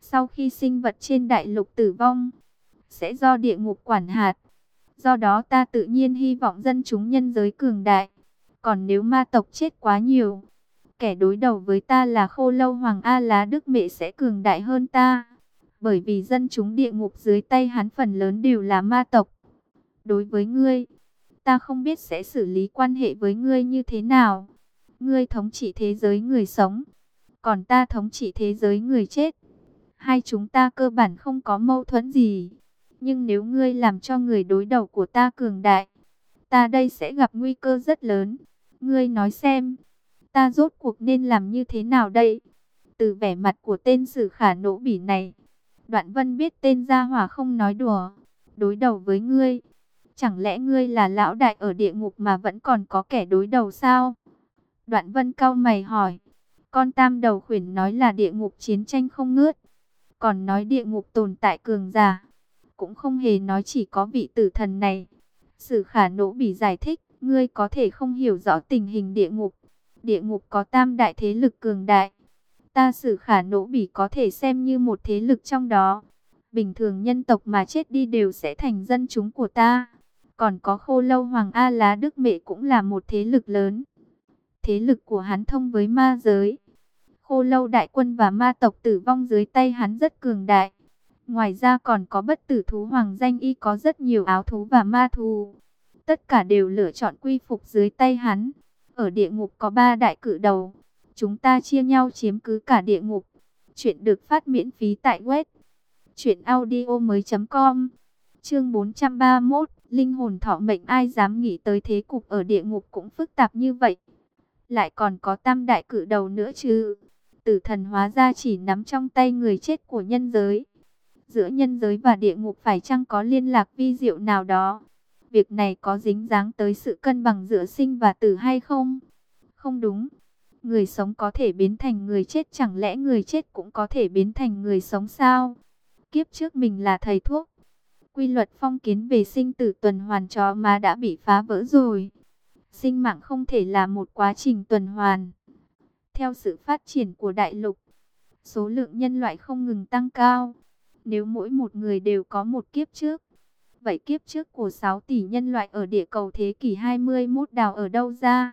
Sau khi sinh vật trên đại lục tử vong, sẽ do địa ngục quản hạt. Do đó ta tự nhiên hy vọng dân chúng nhân giới cường đại. Còn nếu ma tộc chết quá nhiều, kẻ đối đầu với ta là khô lâu Hoàng A Lá Đức Mẹ sẽ cường đại hơn ta. Bởi vì dân chúng địa ngục dưới tay hắn phần lớn đều là ma tộc. Đối với ngươi, ta không biết sẽ xử lý quan hệ với ngươi như thế nào. Ngươi thống trị thế giới người sống, còn ta thống trị thế giới người chết. Hai chúng ta cơ bản không có mâu thuẫn gì. Nhưng nếu ngươi làm cho người đối đầu của ta cường đại, ta đây sẽ gặp nguy cơ rất lớn. Ngươi nói xem, ta rốt cuộc nên làm như thế nào đây? Từ vẻ mặt của tên sử khả nỗ bỉ này, Đoạn Vân biết tên gia hỏa không nói đùa, đối đầu với ngươi. Chẳng lẽ ngươi là lão đại ở địa ngục mà vẫn còn có kẻ đối đầu sao? Đoạn Vân cao mày hỏi. Con tam đầu khuyển nói là địa ngục chiến tranh không ngớt. Còn nói địa ngục tồn tại cường giả. Cũng không hề nói chỉ có vị tử thần này. Sử khả nỗ bỉ giải thích. Ngươi có thể không hiểu rõ tình hình địa ngục. Địa ngục có tam đại thế lực cường đại. Ta sử khả nỗ bỉ có thể xem như một thế lực trong đó. Bình thường nhân tộc mà chết đi đều sẽ thành dân chúng của ta. Còn có khô lâu Hoàng A Lá Đức Mẹ cũng là một thế lực lớn. Thế lực của hắn thông với ma giới. Khô lâu đại quân và ma tộc tử vong dưới tay hắn rất cường đại. Ngoài ra còn có bất tử thú hoàng danh y có rất nhiều áo thú và ma thú. Tất cả đều lựa chọn quy phục dưới tay hắn. Ở địa ngục có ba đại cử đầu. Chúng ta chia nhau chiếm cứ cả địa ngục. Chuyện được phát miễn phí tại web. Chuyện audio mới com. Chương 431. Linh hồn thọ mệnh ai dám nghĩ tới thế cục ở địa ngục cũng phức tạp như vậy. Lại còn có tam đại cử đầu nữa chứ. Tử thần hóa ra chỉ nắm trong tay người chết của nhân giới. Giữa nhân giới và địa ngục phải chăng có liên lạc vi diệu nào đó? Việc này có dính dáng tới sự cân bằng giữa sinh và tử hay không? Không đúng. Người sống có thể biến thành người chết chẳng lẽ người chết cũng có thể biến thành người sống sao? Kiếp trước mình là thầy thuốc. Quy luật phong kiến về sinh tử tuần hoàn chó mà đã bị phá vỡ rồi. Sinh mạng không thể là một quá trình tuần hoàn. Theo sự phát triển của đại lục, số lượng nhân loại không ngừng tăng cao. Nếu mỗi một người đều có một kiếp trước, vậy kiếp trước của 6 tỷ nhân loại ở địa cầu thế kỷ 21 đào ở đâu ra?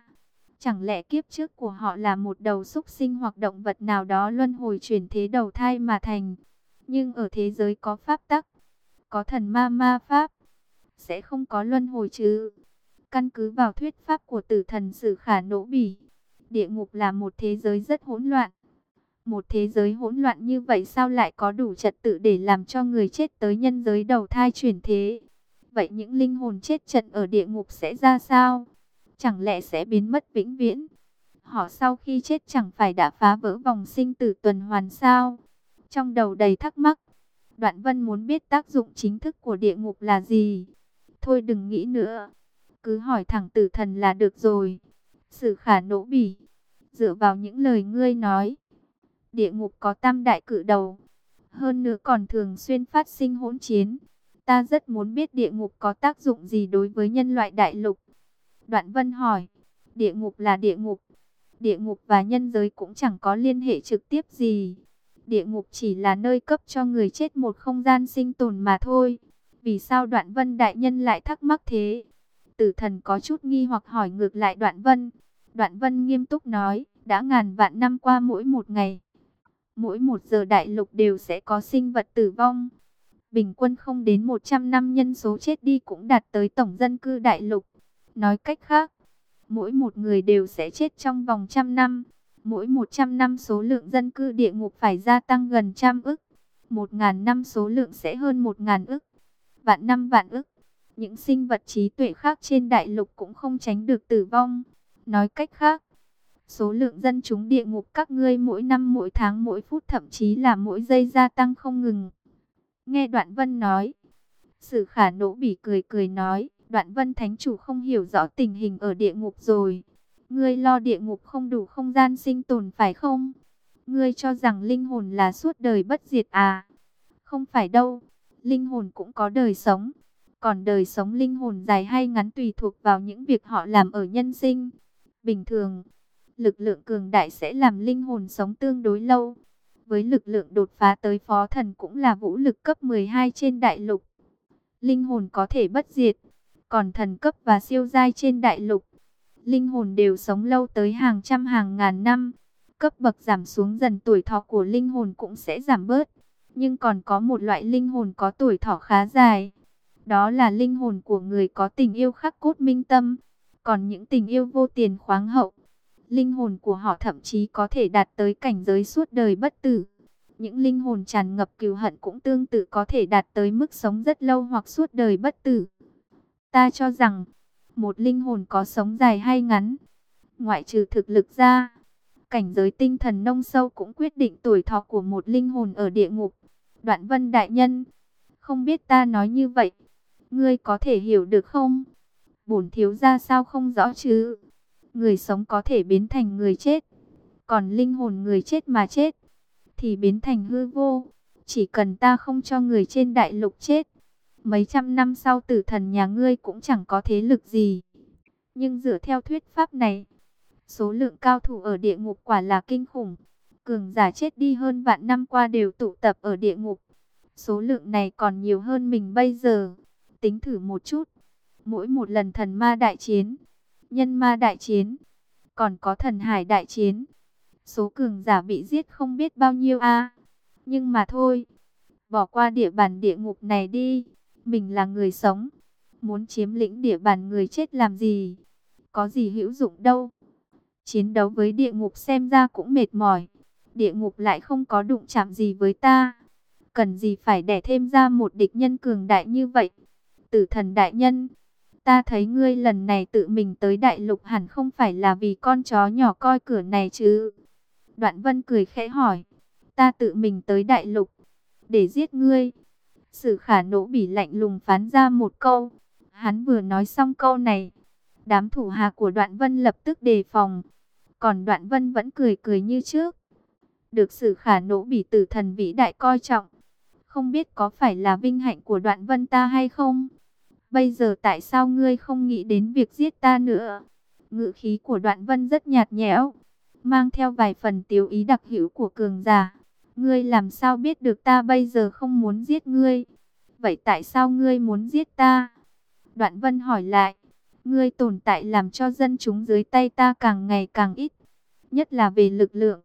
Chẳng lẽ kiếp trước của họ là một đầu súc sinh hoặc động vật nào đó luân hồi chuyển thế đầu thai mà thành? Nhưng ở thế giới có pháp tắc, có thần ma ma pháp, sẽ không có luân hồi chứ? Căn cứ vào thuyết pháp của tử thần sử khả nỗ bỉ, địa ngục là một thế giới rất hỗn loạn. Một thế giới hỗn loạn như vậy sao lại có đủ trật tự để làm cho người chết tới nhân giới đầu thai chuyển thế? Vậy những linh hồn chết trận ở địa ngục sẽ ra sao? Chẳng lẽ sẽ biến mất vĩnh viễn? Họ sau khi chết chẳng phải đã phá vỡ vòng sinh tử tuần hoàn sao? Trong đầu đầy thắc mắc, Đoạn Vân muốn biết tác dụng chính thức của địa ngục là gì? Thôi đừng nghĩ nữa, cứ hỏi thẳng tử thần là được rồi. Sử khả nỗ bỉ, dựa vào những lời ngươi nói, địa ngục có tam đại cự đầu, hơn nữa còn thường xuyên phát sinh hỗn chiến. Ta rất muốn biết địa ngục có tác dụng gì đối với nhân loại đại lục. Đoạn Vân hỏi, địa ngục là địa ngục, địa ngục và nhân giới cũng chẳng có liên hệ trực tiếp gì. Địa ngục chỉ là nơi cấp cho người chết một không gian sinh tồn mà thôi. Vì sao Đoạn Vân đại nhân lại thắc mắc thế? Tử thần có chút nghi hoặc hỏi ngược lại Đoạn Vân. Đoạn Vân nghiêm túc nói, đã ngàn vạn năm qua mỗi một ngày, mỗi một giờ đại lục đều sẽ có sinh vật tử vong. Bình quân không đến 100 năm nhân số chết đi cũng đạt tới tổng dân cư đại lục. Nói cách khác, mỗi một người đều sẽ chết trong vòng trăm năm. Mỗi 100 năm số lượng dân cư địa ngục phải gia tăng gần trăm ức. Một ngàn năm số lượng sẽ hơn một ngàn ức. Vạn năm vạn ức. Những sinh vật trí tuệ khác trên đại lục cũng không tránh được tử vong. Nói cách khác, số lượng dân chúng địa ngục các ngươi mỗi năm mỗi tháng mỗi phút thậm chí là mỗi giây gia tăng không ngừng. Nghe Đoạn Vân nói, Sử khả nỗ bỉ cười cười nói, Đoạn Vân Thánh Chủ không hiểu rõ tình hình ở địa ngục rồi. Ngươi lo địa ngục không đủ không gian sinh tồn phải không? Ngươi cho rằng linh hồn là suốt đời bất diệt à? Không phải đâu, linh hồn cũng có đời sống. Còn đời sống linh hồn dài hay ngắn tùy thuộc vào những việc họ làm ở nhân sinh. Bình thường, lực lượng cường đại sẽ làm linh hồn sống tương đối lâu. Với lực lượng đột phá tới phó thần cũng là vũ lực cấp 12 trên đại lục. linh hồn có thể bất diệt, còn thần cấp và siêu giai trên đại lục, linh hồn đều sống lâu tới hàng trăm hàng ngàn năm. Cấp bậc giảm xuống dần tuổi thọ của linh hồn cũng sẽ giảm bớt, nhưng còn có một loại linh hồn có tuổi thọ khá dài. Đó là linh hồn của người có tình yêu khắc cốt minh tâm, còn những tình yêu vô tiền khoáng hậu, linh hồn của họ thậm chí có thể đạt tới cảnh giới suốt đời bất tử. Những linh hồn tràn ngập cừu hận cũng tương tự có thể đạt tới mức sống rất lâu hoặc suốt đời bất tử. Ta cho rằng, một linh hồn có sống dài hay ngắn, ngoại trừ thực lực ra, cảnh giới tinh thần nông sâu cũng quyết định tuổi thọ của một linh hồn ở địa ngục. Đoạn vân đại nhân, không biết ta nói như vậy, ngươi có thể hiểu được không? Bổn thiếu ra sao không rõ chứ? Người sống có thể biến thành người chết, còn linh hồn người chết mà chết, thì biến thành hư vô. Chỉ cần ta không cho người trên đại lục chết, mấy trăm năm sau tử thần nhà ngươi cũng chẳng có thế lực gì. Nhưng dựa theo thuyết pháp này, số lượng cao thủ ở địa ngục quả là kinh khủng. Cường giả chết đi hơn vạn năm qua đều tụ tập ở địa ngục. Số lượng này còn nhiều hơn mình bây giờ. Tính thử một chút. Mỗi một lần thần ma đại chiến, nhân ma đại chiến, còn có thần hải đại chiến. Số cường giả bị giết không biết bao nhiêu a Nhưng mà thôi, bỏ qua địa bàn địa ngục này đi. Mình là người sống, muốn chiếm lĩnh địa bàn người chết làm gì? Có gì hữu dụng đâu. Chiến đấu với địa ngục xem ra cũng mệt mỏi. Địa ngục lại không có đụng chạm gì với ta. Cần gì phải đẻ thêm ra một địch nhân cường đại như vậy? Tử thần đại nhân, ta thấy ngươi lần này tự mình tới đại lục hẳn không phải là vì con chó nhỏ coi cửa này chứ? Đoạn vân cười khẽ hỏi, ta tự mình tới đại lục, để giết ngươi. Sử khả nỗ bỉ lạnh lùng phán ra một câu. Hắn vừa nói xong câu này. Đám thủ hạ của đoạn vân lập tức đề phòng. Còn đoạn vân vẫn cười cười như trước. Được sử khả nỗ bỉ tử thần vĩ đại coi trọng. Không biết có phải là vinh hạnh của đoạn vân ta hay không? Bây giờ tại sao ngươi không nghĩ đến việc giết ta nữa? ngữ khí của đoạn vân rất nhạt nhẽo. Mang theo vài phần tiểu ý đặc hữu của cường giả. Ngươi làm sao biết được ta bây giờ không muốn giết ngươi? Vậy tại sao ngươi muốn giết ta? Đoạn vân hỏi lại. Ngươi tồn tại làm cho dân chúng dưới tay ta càng ngày càng ít. Nhất là về lực lượng.